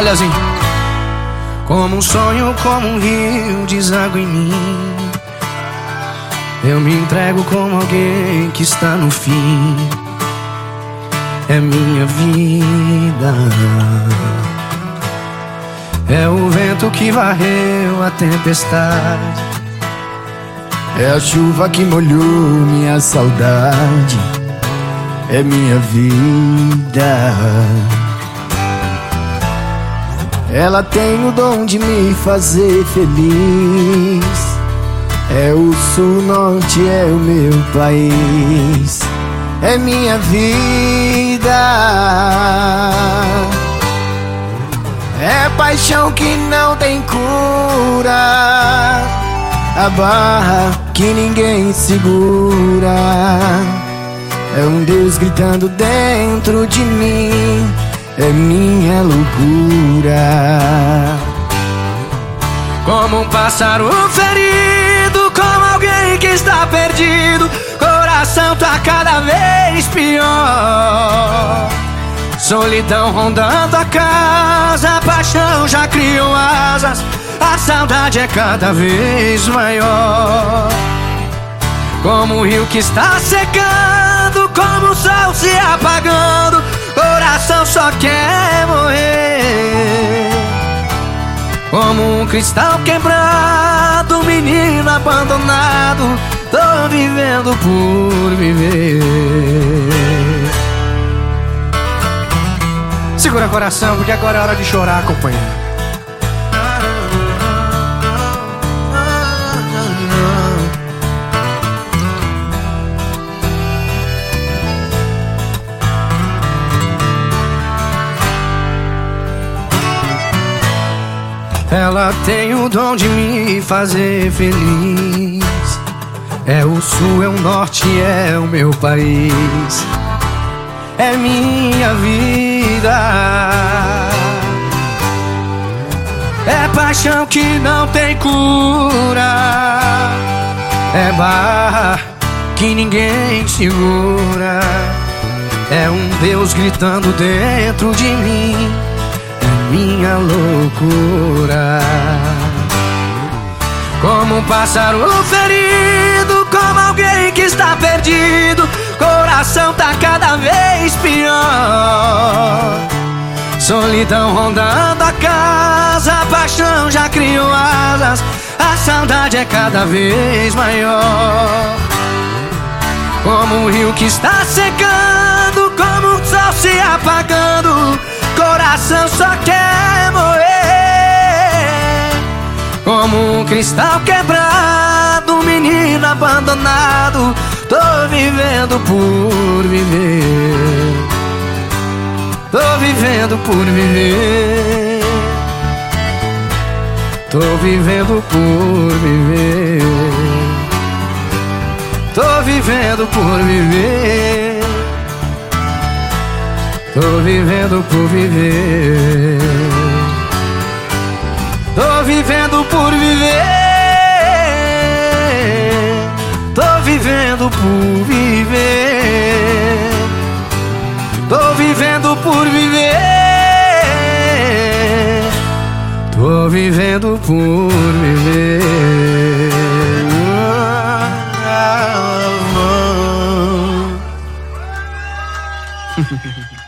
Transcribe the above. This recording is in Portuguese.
Olha assim. Como um sonho, como um rio, deságua em mim. Eu me entrego como alguém que está no fim. É minha vida. É o vento que varreu a tempestade. É a chuva que molhou minha saudade. É minha vida. Ela tem o dom de me fazer feliz. É o sul, norte, é o meu país. É minha vida. É paixão que não tem cura. A barra que ninguém segura. É um Deus gritando dentro de mim é minha loucura. Como um pássaro ferido, como alguém que está perdido, coração tá cada vez pior. Solidão rondando a casa, a paixão já criou asas, a saudade é cada vez maior. Como o rio que está secando, como o sol se apagando coração só quer morrer. Como um cristal quebrado, menino abandonado, tô vivendo por viver. Segura coração, porque agora é hora de chorar, companheiro. Ela tem o dom de me fazer feliz. É o sul, é o norte, é o meu país. É minha vida. É paixão que não tem cura. É barra que ninguém segura. É um Deus gritando dentro de mim minha loucura. Como um pássaro ferido, como alguém que está perdido, coração tá cada vez pior. Solidão rondando a casa, a paixão já criou asas, a saudade é cada vez maior. Como um rio que está secando, como um sol se apagando coração só quer morrer Como um cristal quebrado, menino abandonado Tô vivendo por viver Tô vivendo por viver Tô vivendo por viver Tô vivendo por viver Tô vivendo por viver. Tô vivendo por viver. Vivendo por viver. Tô vivendo por viver. Tô vivendo por viver.